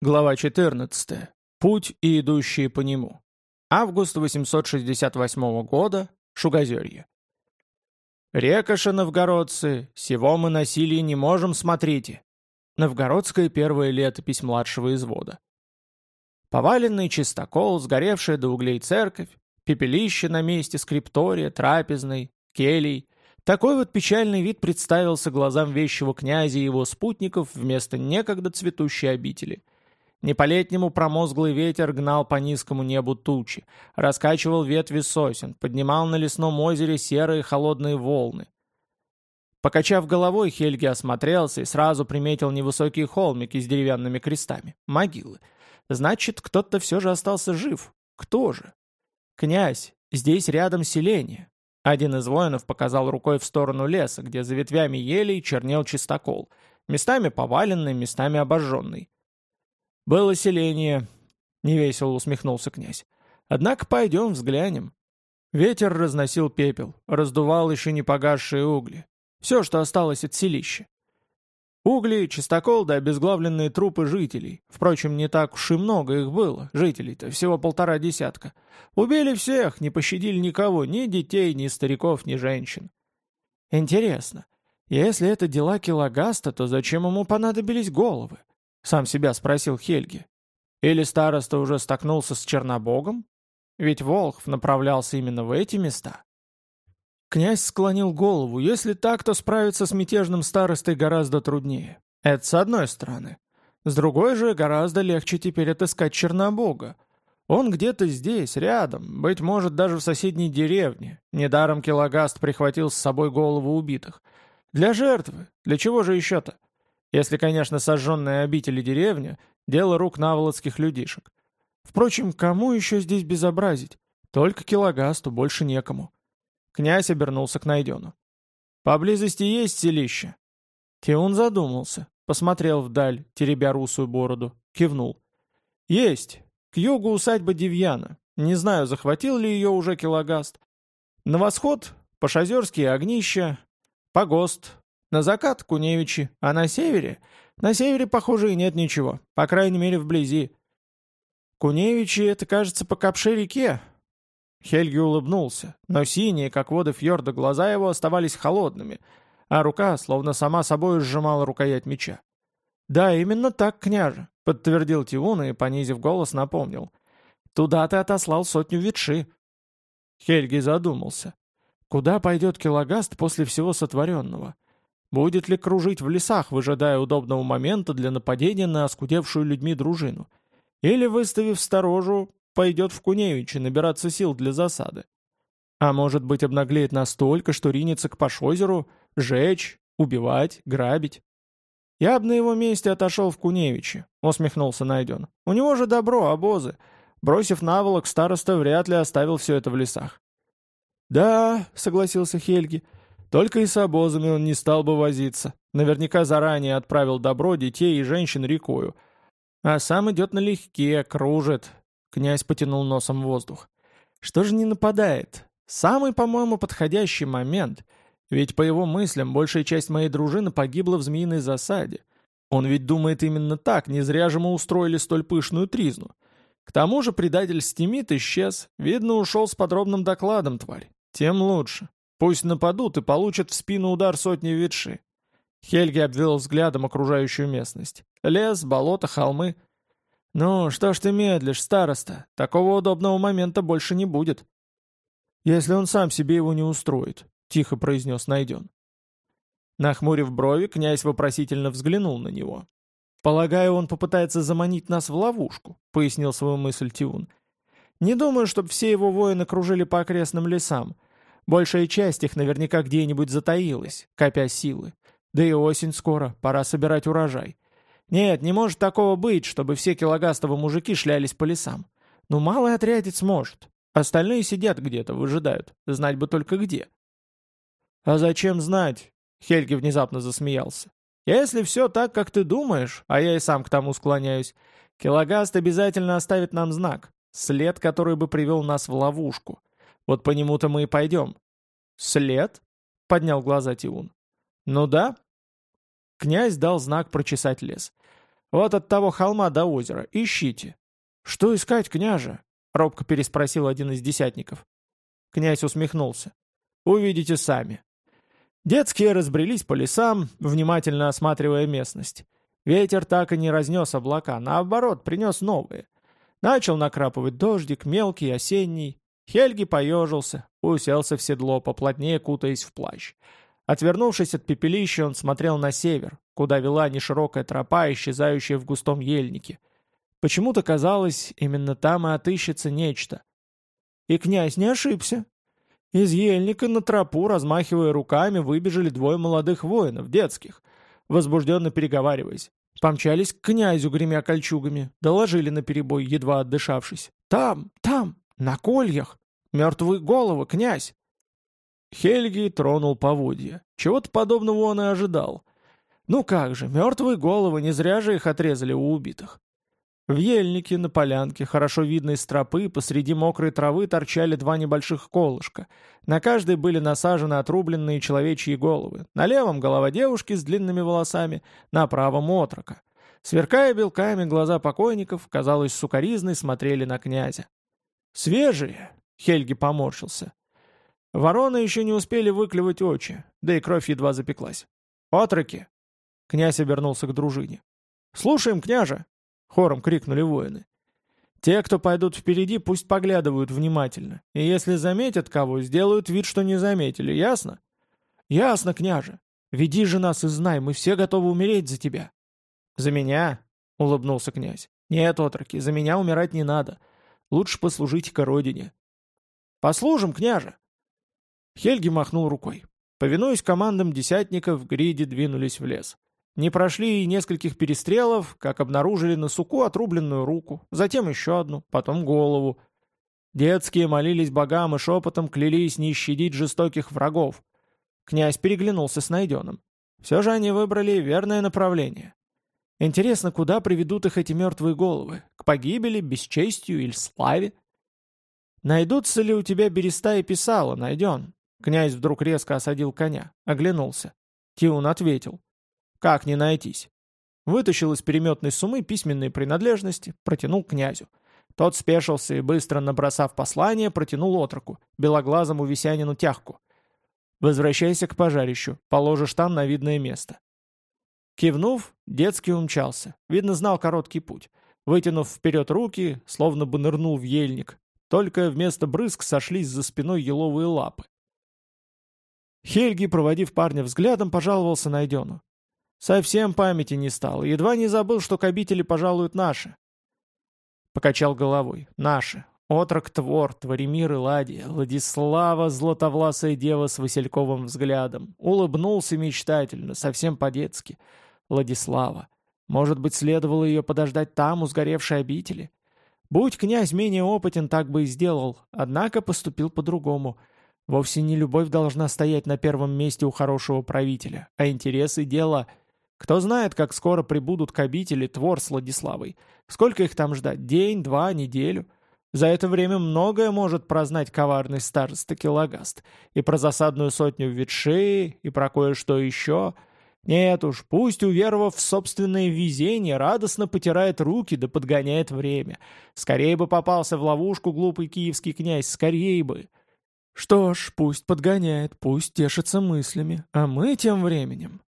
Глава 14. Путь и идущие по нему. Август 868 года. Шугозерье. «Рекоша, новгородцы, сего мы насилие не можем, смотрите!» Новгородская первая летопись младшего извода. Поваленный чистокол, сгоревшая до углей церковь, пепелище на месте скриптория, трапезной, келий. Такой вот печальный вид представился глазам вещего князя и его спутников вместо некогда цветущей обители – не по-летнему промозглый ветер гнал по низкому небу тучи, раскачивал ветви сосен, поднимал на лесном озере серые холодные волны. Покачав головой, Хельги осмотрелся и сразу приметил невысокие холмики с деревянными крестами. Могилы. Значит, кто-то все же остался жив. Кто же? Князь, здесь рядом селение. Один из воинов показал рукой в сторону леса, где за ветвями елей чернел чистокол. Местами поваленный, местами обожженный. «Было селение», — невесело усмехнулся князь. «Однако пойдем взглянем». Ветер разносил пепел, раздувал еще не погасшие угли. Все, что осталось от селища. Угли, чистокол да обезглавленные трупы жителей. Впрочем, не так уж и много их было, жителей-то, всего полтора десятка. Убили всех, не пощадили никого, ни детей, ни стариков, ни женщин. Интересно, если это дела Килогаста, то зачем ему понадобились головы? Сам себя спросил Хельги. Или староста уже столкнулся с Чернобогом? Ведь Волхв направлялся именно в эти места. Князь склонил голову. Если так, то справиться с мятежным старостой гораздо труднее. Это с одной стороны. С другой же, гораздо легче теперь отыскать Чернобога. Он где-то здесь, рядом, быть может, даже в соседней деревне. Недаром Килогаст прихватил с собой голову убитых. Для жертвы. Для чего же еще-то? Если, конечно, сожженная обитель и деревня — дело рук наволодских людишек. Впрочем, кому еще здесь безобразить? Только Килогасту, больше некому. Князь обернулся к Найдену. «Поблизости есть селище?» Тиун задумался, посмотрел вдаль, теребя русую бороду, кивнул. «Есть. К югу усадьба Девьяна. Не знаю, захватил ли ее уже Килогаст. На восход — Пашозерские огнища, Погост, на закат — Куневичи, а на севере? На севере, похоже, и нет ничего, по крайней мере, вблизи. Куневичи — это, кажется, по Капше-реке. Хельги улыбнулся, но синие, как воды фьорда, глаза его оставались холодными, а рука словно сама собой сжимала рукоять меча. «Да, именно так, княже», — подтвердил Тиун и, понизив голос, напомнил. «Туда ты отослал сотню ветши». Хельги задумался. Куда пойдет Килогаст после всего сотворенного? Будет ли кружить в лесах, выжидая удобного момента для нападения на оскудевшую людьми дружину? Или, выставив сторожу, пойдет в Куневичи набираться сил для засады? А может быть обнаглеет настолько, что ринется к Пашозеру, жечь, убивать, грабить? «Я бы на его месте отошел в Куневичи», — усмехнулся Найден. «У него же добро, обозы. Бросив наволок, староста вряд ли оставил все это в лесах». «Да», — согласился Хельги, — только и с обозами он не стал бы возиться. Наверняка заранее отправил добро детей и женщин рекою. А сам идет налегке, кружит. Князь потянул носом воздух. Что же не нападает? Самый, по-моему, подходящий момент. Ведь, по его мыслям, большая часть моей дружины погибла в змеиной засаде. Он ведь думает именно так, не зря же мы устроили столь пышную тризну. К тому же предатель Стимит исчез. Видно, ушел с подробным докладом, тварь. Тем лучше. Пусть нападут и получат в спину удар сотни ветши. Хельги обвел взглядом окружающую местность. Лес, болото, холмы. «Ну, что ж ты медлишь, староста? Такого удобного момента больше не будет». «Если он сам себе его не устроит», — тихо произнес Найден. Нахмурив брови, князь вопросительно взглянул на него. «Полагаю, он попытается заманить нас в ловушку», — пояснил свою мысль Тиун. «Не думаю, чтобы все его воины кружили по окрестным лесам. Большая часть их наверняка где-нибудь затаилась, копя силы. Да и осень скоро, пора собирать урожай. Нет, не может такого быть, чтобы все килогастовые мужики шлялись по лесам. Ну, малый отрядец может. Остальные сидят где-то, выжидают. Знать бы только где. «А зачем знать?» — Хельги внезапно засмеялся. «Если все так, как ты думаешь, а я и сам к тому склоняюсь, Килогаст обязательно оставит нам знак, след, который бы привел нас в ловушку. Вот по нему-то мы и пойдем». «След?» — поднял глаза Тиун. «Ну да». Князь дал знак прочесать лес. Вот от того холма до озера. Ищите». «Что искать, княже?» — робко переспросил один из десятников. Князь усмехнулся. «Увидите сами». Детские разбрелись по лесам, внимательно осматривая местность. Ветер так и не разнес облака, наоборот, принес новые. Начал накрапывать дождик, мелкий, осенний. Хельги поежился, уселся в седло, поплотнее кутаясь в плащ. Отвернувшись от пепелища, он смотрел на север, куда вела неширокая тропа, исчезающая в густом ельнике. Почему-то казалось, именно там и отыщется нечто. И князь не ошибся. Из ельника на тропу, размахивая руками, выбежали двое молодых воинов, детских, возбужденно переговариваясь. Помчались к князю, гремя кольчугами, доложили наперебой, едва отдышавшись. «Там, там, на кольях! Мертвые головы, князь!» Хельги тронул поводья. Чего-то подобного он и ожидал. Ну как же, мертвые головы, не зря же их отрезали у убитых. В ельнике на полянке, хорошо видной с тропы, посреди мокрой травы торчали два небольших колышка. На каждой были насажены отрубленные человечьи головы. На левом голова девушки с длинными волосами, на правом отрока. Сверкая белками, глаза покойников, казалось, сукоризной смотрели на князя. «Свежие!» — Хельги поморщился. Вороны еще не успели выклевать очи, да и кровь едва запеклась. «Отроки!» — князь обернулся к дружине. «Слушаем, княже!» — хором крикнули воины. «Те, кто пойдут впереди, пусть поглядывают внимательно, и если заметят кого, сделают вид, что не заметили, ясно?» «Ясно, княже. Веди же нас и знай, мы все готовы умереть за тебя». «За меня?» — улыбнулся князь. «Нет, отроки, за меня умирать не надо. Лучше послужите-ка родине». «Послужим, княже!» Хельги махнул рукой. Повинуясь командам десятников, гриди двинулись в лес. Не прошли и нескольких перестрелов, как обнаружили на суку отрубленную руку, затем еще одну, потом голову. Детские молились богам и шепотом клялись не щадить жестоких врагов. Князь переглянулся с найденным. Все же они выбрали верное направление. Интересно, куда приведут их эти мертвые головы? К погибели, бесчестью или славе? Найдутся ли у тебя береста и писала, найден? Князь вдруг резко осадил коня, оглянулся. Тиун ответил. Как не найтись? Вытащил из переметной суммы письменные принадлежности, протянул князю. Тот спешился и, быстро набросав послание, протянул отроку, белоглазому висянину тягку. «Возвращайся к пожарищу, положишь там на видное место». Кивнув, детский умчался. Видно, знал короткий путь. Вытянув вперед руки, словно бы нырнул в ельник. Только вместо брызг сошлись за спиной еловые лапы. Хельги, проводив парня взглядом, пожаловался Найдену. Совсем памяти не стал, едва не забыл, что к обители пожалуют наши. Покачал головой. Наши. Отрок Твор, Творимир и Ладия, Владислава, златовласая дева с васильковым взглядом. Улыбнулся мечтательно, совсем по-детски. Владислава. Может быть, следовало ее подождать там, у сгоревшей обители? Будь князь менее опытен, так бы и сделал, однако поступил по-другому. Вовсе не любовь должна стоять на первом месте у хорошего правителя, а интересы дела — кто знает, как скоро прибудут к обители Твор с Владиславой. Сколько их там ждать? День, два, неделю? За это время многое может прознать коварный староста Килагаст. И про засадную сотню в ветшее, и про кое-что еще. Нет уж, пусть, уверовав в собственное везение, радостно потирает руки да подгоняет время. Скорее бы попался в ловушку глупый киевский князь, скорее бы. Что ж, пусть подгоняет, пусть тешится мыслями, а мы тем временем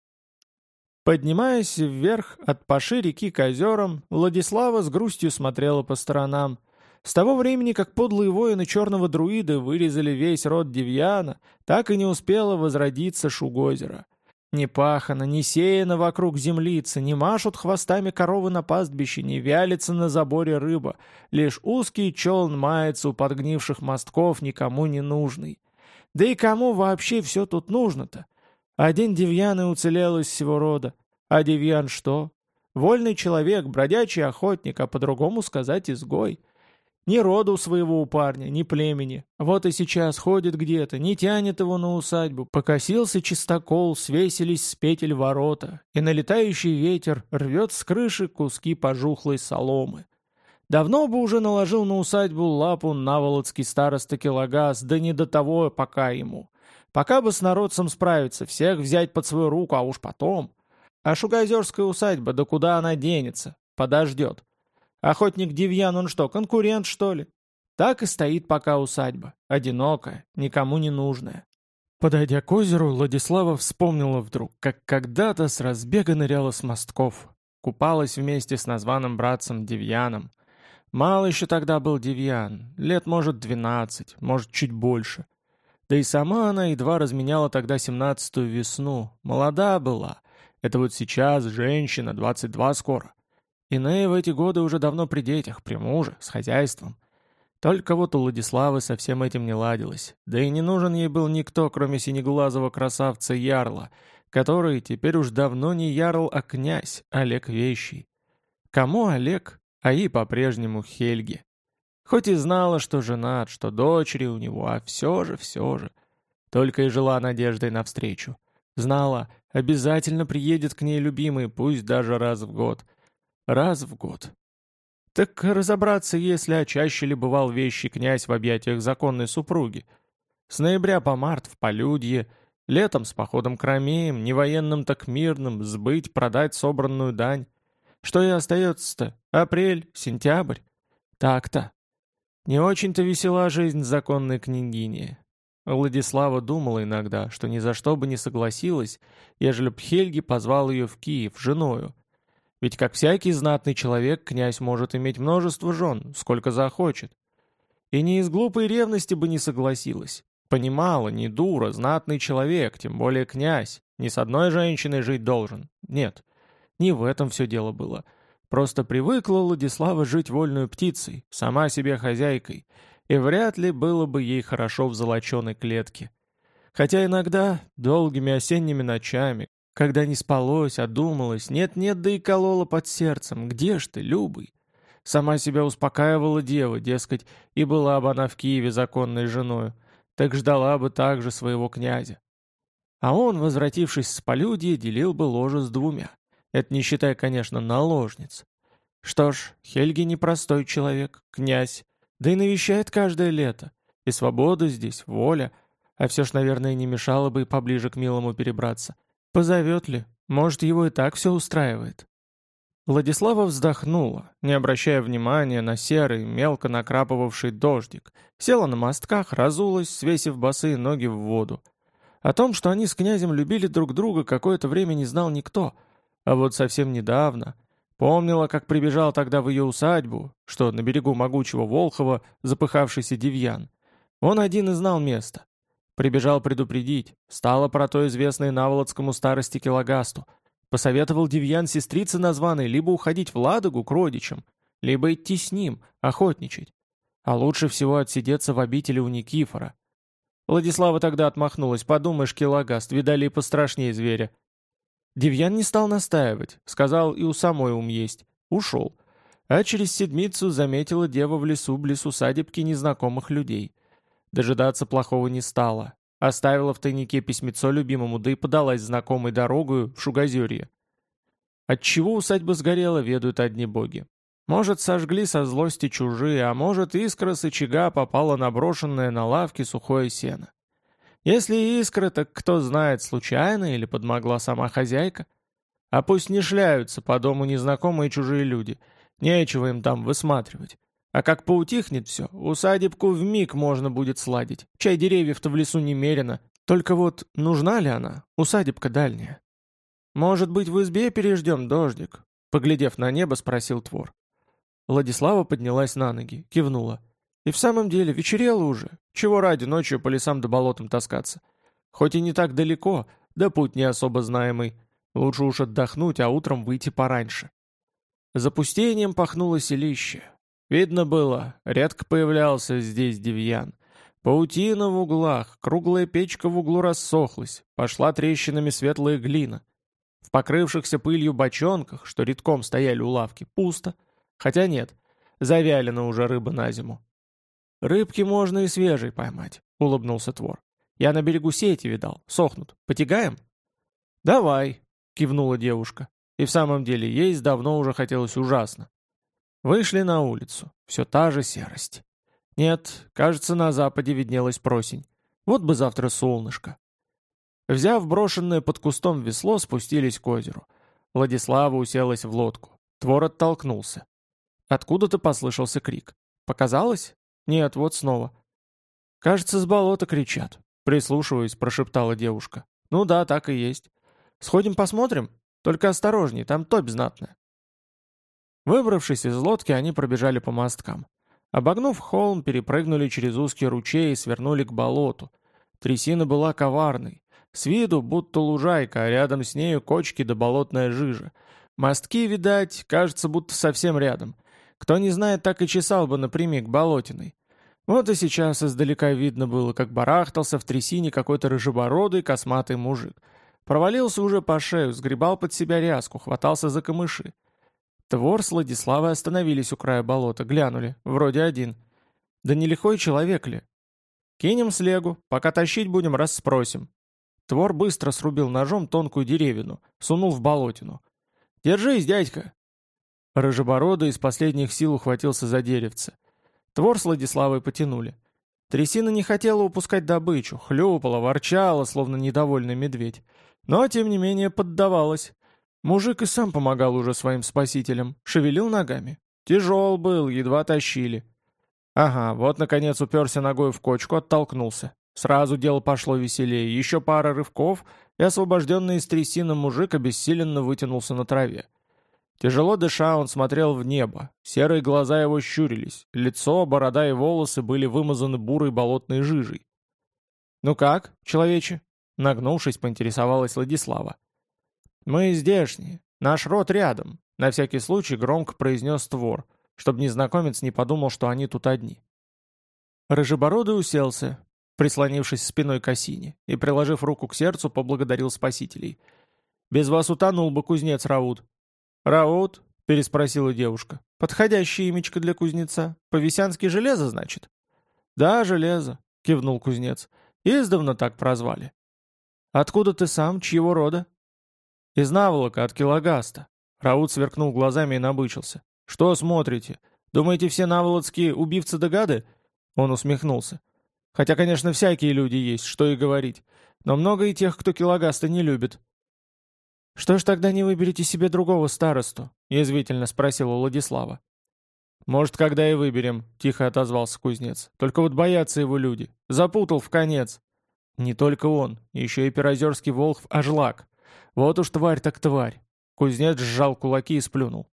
Поднимаясь вверх от Паши реки к озерам, Владислава с грустью смотрела по сторонам. С того времени, как подлые воины черного друида вырезали весь род Девьяна, так и не успела возродиться Шугозера. Не пахано, не сеяно вокруг землицы, не машут хвостами коровы на пастбище, не вялится на заборе рыба. Лишь узкий челн мается у подгнивших мостков, никому не нужный. Да и кому вообще все тут нужно-то? Один Девьян и уцелел из всего рода. А Девьян что? Вольный человек, бродячий охотник, а по-другому сказать изгой. Ни роду своего у парня, ни племени. Вот и сейчас ходит где-то, не тянет его на усадьбу. Покосился чистокол, свесились с петель ворота, и налетающий ветер рвет с крыши куски пожухлой соломы. Давно бы уже наложил на усадьбу лапу наволоцкий староста Килагас, да не до того пока ему. Пока бы с народцем справиться, всех взять под свою руку, а уж потом. А Шугайзерская усадьба, да куда она денется? Подождет. Охотник Девьян, он что, конкурент, что ли? Так и стоит пока усадьба. Одинокая, никому не нужная. Подойдя к озеру, Владислава вспомнила вдруг, как когда-то с разбега ныряла с мостков. Купалась вместе с названным братцем Девьяном. Мало еще тогда был Девьян, лет, может, двенадцать, может, чуть больше. Да и сама она едва разменяла тогда семнадцатую весну. Молода была. Это вот сейчас женщина, двадцать два скоро. Иные в эти годы уже давно при детях, при муже, с хозяйством. Только вот у Владиславы со всем этим не ладилось. Да и не нужен ей был никто, кроме синеглазого красавца Ярла, который теперь уж давно не Ярл, а князь Олег Вещий. Кому Олег, а и по-прежнему Хельги. Хоть и знала, что женат, что дочери у него, а все же, все же. Только и жила надеждой навстречу. Знала, обязательно приедет к ней любимый, пусть даже раз в год. Раз в год. Так разобраться, если чаще ли бывал вещий князь в объятиях законной супруги. С ноября по март в полюдье, летом с походом к ромеям, не военным так мирным, сбыть, продать собранную дань. Что и остается-то? Апрель, сентябрь. Так-то. Не очень-то весела жизнь законной княгини. Владислава думала иногда, что ни за что бы не согласилась, ежели б Хельги позвал ее в Киев, женою. Ведь как всякий знатный человек, князь может иметь множество жен, сколько захочет. И не из глупой ревности бы не согласилась. Понимала, не дура, знатный человек, тем более князь, не с одной женщиной жить должен. Нет, не в этом все дело было. Просто привыкла Владислава жить вольной птицей, сама себе хозяйкой, и вряд ли было бы ей хорошо в золоченой клетке. Хотя иногда, долгими осенними ночами, когда не спалось, а думалось, нет-нет, да и колола под сердцем, где ж ты, Любый? Сама себя успокаивала дева, дескать, и была бы она в Киеве законной женою, так ждала бы также своего князя. А он, возвратившись с полюдья, делил бы ложе с двумя. Это не считая, конечно, наложниц. Что ж, Хельги непростой человек, князь, да и навещает каждое лето. И свобода здесь, воля. А все ж, наверное, не мешало бы и поближе к милому перебраться. Позовет ли? Может, его и так все устраивает. Владислава вздохнула, не обращая внимания на серый, мелко накрапывавший дождик. Села на мостках, разулась, свесив босые ноги в воду. О том, что они с князем любили друг друга, какое-то время не знал никто — а вот совсем недавно помнила, как прибежал тогда в ее усадьбу, что на берегу могучего Волхова запыхавшийся Девьян. Он один и знал место. Прибежал предупредить, стало про то известное наволодскому старости Килогасту. Посоветовал Девьян сестрице названной либо уходить в Ладогу к родичам, либо идти с ним, охотничать. А лучше всего отсидеться в обители у Никифора. Владислава тогда отмахнулась, подумаешь, Килогаст, видали и пострашнее зверя. Девьян не стал настаивать, сказал и у самой ум есть. Ушел. А через седмицу заметила дева в лесу близ усадебки незнакомых людей. Дожидаться плохого не стала. Оставила в тайнике письмецо любимому, да и подалась знакомой дорогою в Шугозерье. Отчего усадьба сгорела, ведают одни боги. Может, сожгли со злости чужие, а может, искра с очага попала на брошенное на лавке сухое сено. Если искра, так кто знает, случайно или подмогла сама хозяйка. А пусть не шляются по дому незнакомые чужие люди. Нечего им там высматривать. А как поутихнет все, усадебку в миг можно будет сладить. Чай деревьев-то в лесу немерено. Только вот нужна ли она, усадебка дальняя? Может быть, в избе переждем дождик? Поглядев на небо, спросил Твор. Владислава поднялась на ноги, кивнула. И в самом деле, вечерело уже. Чего ради ночью по лесам да болотам таскаться? Хоть и не так далеко, да путь не особо знаемый. Лучше уж отдохнуть, а утром выйти пораньше. Запустением пахнуло селище. Видно было, редко появлялся здесь девьян. Паутина в углах, круглая печка в углу рассохлась, пошла трещинами светлая глина. В покрывшихся пылью бочонках, что редком стояли у лавки, пусто. Хотя нет, завялена уже рыба на зиму. «Рыбки можно и свежей поймать», — улыбнулся Твор. «Я на берегу сети видал, сохнут. Потягаем?» «Давай», — кивнула девушка. И в самом деле есть давно уже хотелось ужасно. Вышли на улицу. Все та же серость. Нет, кажется, на западе виднелась просень. Вот бы завтра солнышко. Взяв брошенное под кустом весло, спустились к озеру. Владислава уселась в лодку. Твор оттолкнулся. Откуда-то послышался крик. «Показалось?» «Нет, вот снова». «Кажется, с болота кричат». Прислушиваясь, прошептала девушка. «Ну да, так и есть. Сходим посмотрим? Только осторожней, там топь знатная». Выбравшись из лодки, они пробежали по мосткам. Обогнув холм, перепрыгнули через узкий ручей и свернули к болоту. Трясина была коварной. С виду будто лужайка, а рядом с нею кочки да болотная жижа. Мостки, видать, кажется, будто совсем рядом. Кто не знает, так и чесал бы напрямик болотиной. Вот и сейчас издалека видно было, как барахтался в трясине какой-то рыжебородый косматый мужик. Провалился уже по шею, сгребал под себя ряску, хватался за камыши. Твор с Владиславой остановились у края болота, глянули, вроде один. Да не лихой человек ли? Кинем слегу, пока тащить будем, расспросим. Твор быстро срубил ножом тонкую деревину, сунул в болотину. «Держись, дядька!» Рыжебородый из последних сил ухватился за деревце. Твор с Владиславой потянули. Трясина не хотела упускать добычу, хлюпала, ворчала, словно недовольный медведь. Но, тем не менее, поддавалась. Мужик и сам помогал уже своим спасителям, шевелил ногами. Тяжел был, едва тащили. Ага, вот наконец уперся ногой в кочку, оттолкнулся. Сразу дело пошло веселее, еще пара рывков, и освобожденный из трясины мужик обессиленно вытянулся на траве. Тяжело дыша, он смотрел в небо. Серые глаза его щурились. Лицо, борода и волосы были вымазаны бурой болотной жижей. «Ну как, человече?» Нагнувшись, поинтересовалась Владислава. «Мы здешние. Наш род рядом», — на всякий случай громко произнес твор, чтобы незнакомец не подумал, что они тут одни. Рыжебородый уселся, прислонившись спиной к осине, и, приложив руку к сердцу, поблагодарил спасителей. «Без вас утонул бы кузнец Раут». «Раут?» — переспросила девушка. «Подходящее имечко для кузнеца. Повесянский железо, значит?» «Да, железо», — кивнул кузнец. «Издавна так прозвали». «Откуда ты сам? Чьего рода?» «Из наволока, от килогаста». Раут сверкнул глазами и набычился. «Что смотрите? Думаете, все наволодские убивцы-догады?» Он усмехнулся. «Хотя, конечно, всякие люди есть, что и говорить. Но много и тех, кто килогаста не любит». «Что ж тогда не выберете себе другого старосту?» — язвительно спросила Владислава. «Может, когда и выберем», — тихо отозвался кузнец. «Только вот боятся его люди. Запутал в конец». «Не только он, еще и Перозерский Волхв Ажлак. «Вот уж тварь так тварь!» Кузнец сжал кулаки и сплюнул.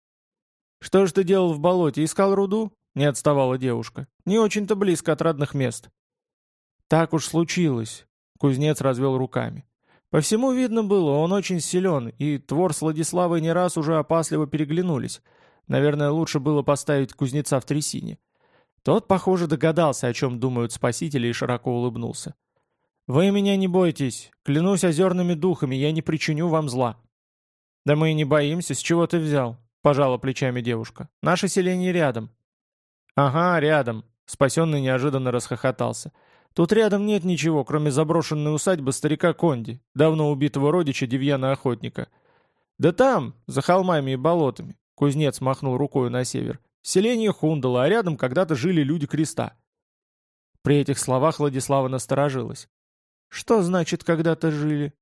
«Что ж ты делал в болоте? Искал руду?» Не отставала девушка. «Не очень-то близко от родных мест». «Так уж случилось», — кузнец развел руками. По всему видно было, он очень силен, и Твор с Владиславой не раз уже опасливо переглянулись. Наверное, лучше было поставить кузнеца в трясине. Тот, похоже, догадался, о чем думают спасители, и широко улыбнулся. «Вы меня не бойтесь. Клянусь озерными духами, я не причиню вам зла». «Да мы и не боимся. С чего ты взял?» — пожала плечами девушка. «Наше селение рядом». «Ага, рядом», — спасенный неожиданно расхохотался. «Тут рядом нет ничего, кроме заброшенной усадьбы старика Конди, давно убитого родича Девьяна-охотника. Да там, за холмами и болотами», — кузнец махнул рукой на север, — «селение Хундала, а рядом когда-то жили люди Креста». При этих словах Владислава насторожилась. «Что значит когда-то жили?»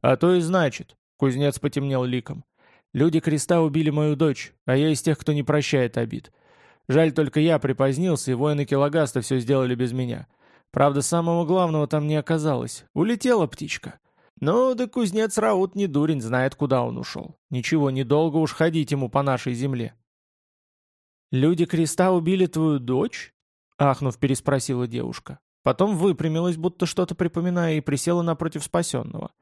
«А то и значит», — кузнец потемнел ликом. «Люди креста убили мою дочь, а я из тех, кто не прощает обид. Жаль, только я припозднился, и воины Килогаста все сделали без меня. Правда, самого главного там не оказалось. Улетела птичка. Ну, да кузнец Раут не дурень, знает, куда он ушел. Ничего, недолго уж ходить ему по нашей земле». «Люди креста убили твою дочь?» — ахнув, переспросила девушка. Потом выпрямилась, будто что-то припоминая, и присела напротив спасенного.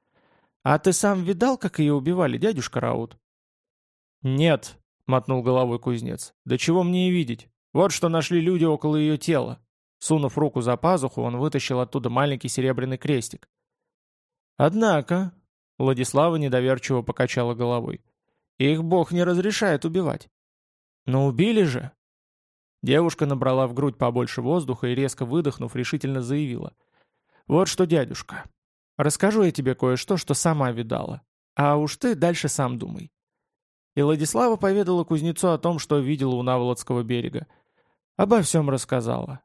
«А ты сам видал, как ее убивали, дядюшка Раут?» «Нет», — мотнул головой кузнец. «Да чего мне и видеть? Вот что нашли люди около ее тела». Сунув руку за пазуху, он вытащил оттуда маленький серебряный крестик. «Однако», — Владислава недоверчиво покачала головой, — «их бог не разрешает убивать». «Но убили же», Девушка набрала в грудь побольше воздуха и, резко выдохнув, решительно заявила. «Вот что, дядюшка, расскажу я тебе кое-что, что сама видала. А уж ты дальше сам думай». И Владислава поведала кузнецу о том, что видела у Наволодского берега. Обо всем рассказала.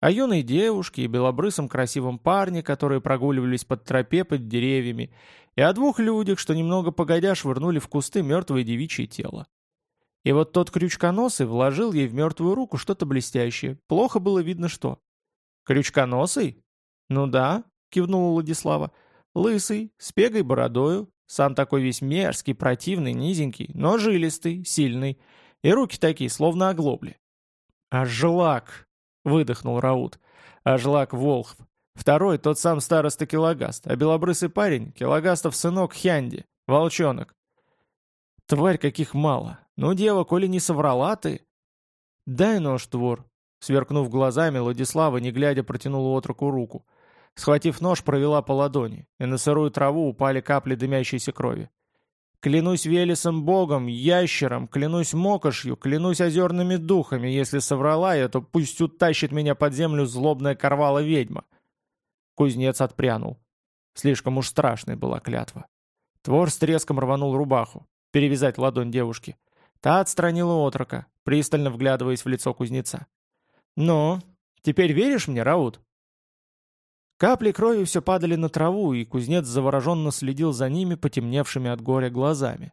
О юной девушке и белобрысом красивом парне, которые прогуливались под тропе под деревьями, и о двух людях, что немного погодя швырнули в кусты мертвое девичье тело. И вот тот крючконосый вложил ей в мертвую руку что-то блестящее. Плохо было видно что. «Крючконосый?» «Ну да», — кивнула Владислава. «Лысый, с пегой бородою, сам такой весь мерзкий, противный, низенький, но жилистый, сильный. И руки такие, словно оглобли». «Ажлак!» — выдохнул Раут. «Ажлак Волхв. Второй — тот сам староста Килогаст, а белобрысый парень — Килогастов сынок Хянди, волчонок. Тварь каких мало. Ну, дева, коли не соврала ты... Дай нож, твор. Сверкнув глазами, Владислава, не глядя, протянула отроку руку. Схватив нож, провела по ладони, и на сырую траву упали капли дымящейся крови. Клянусь Велесом Богом, ящером, клянусь Мокошью, клянусь озерными духами, если соврала я, то пусть утащит меня под землю злобная корвала ведьма. Кузнец отпрянул. Слишком уж страшной была клятва. Твор с треском рванул рубаху, перевязать ладонь девушки. Та отстранила отрока, пристально вглядываясь в лицо кузнеца. «Ну, теперь веришь мне, Раут?» Капли крови все падали на траву, и кузнец завороженно следил за ними, потемневшими от горя глазами.